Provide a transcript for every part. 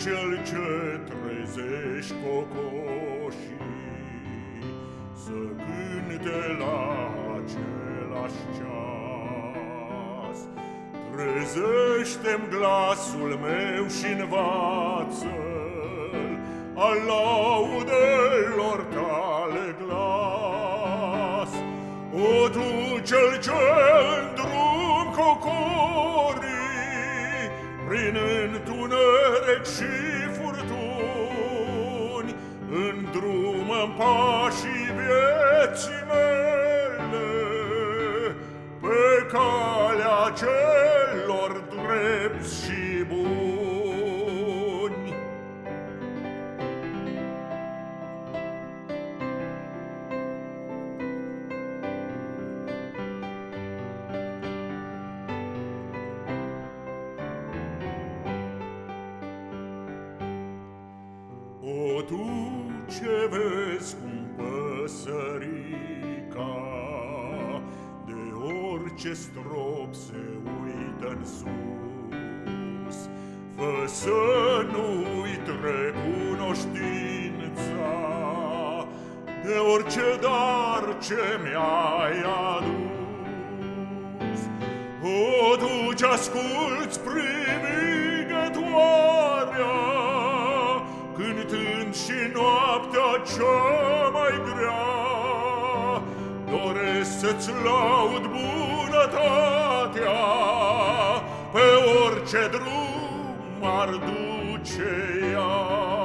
ce trezești cocoșii Să cânte la același ceas. Trezește-mi glasul meu și învață-l Al laudelor tale glas. O tu cel ce în drum cocorii Prin întuneric și furtuni Îndrumă-mi pașii vieții mele Pe calea celor O tu ce vezi cum păsărica De orice strop se uită în sus. Fă să nu-i recunoștința De orice dar ce mi-ai adus. O tu ce asculți privigătoarea Cântând și noaptea cea mai grea Doresc să-ți laud bunătatea Pe orice drum ar duce ea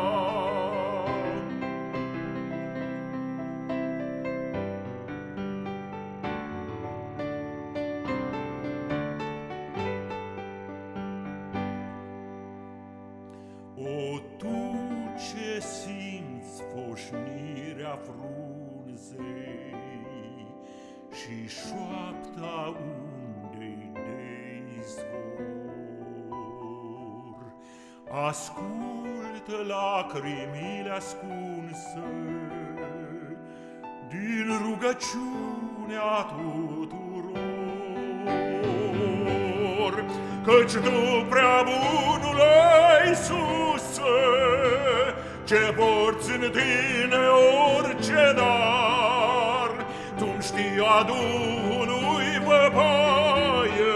ce simți foșnirea frunzei Și șoapta undei de izvor? Ascultă lacrimile ascunse Din rugăciunea tuturor Căci tu prea bunule Iisuse Ce porți în tine orice dar Tu-mi știi a Duhului văpaie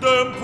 Dă-mi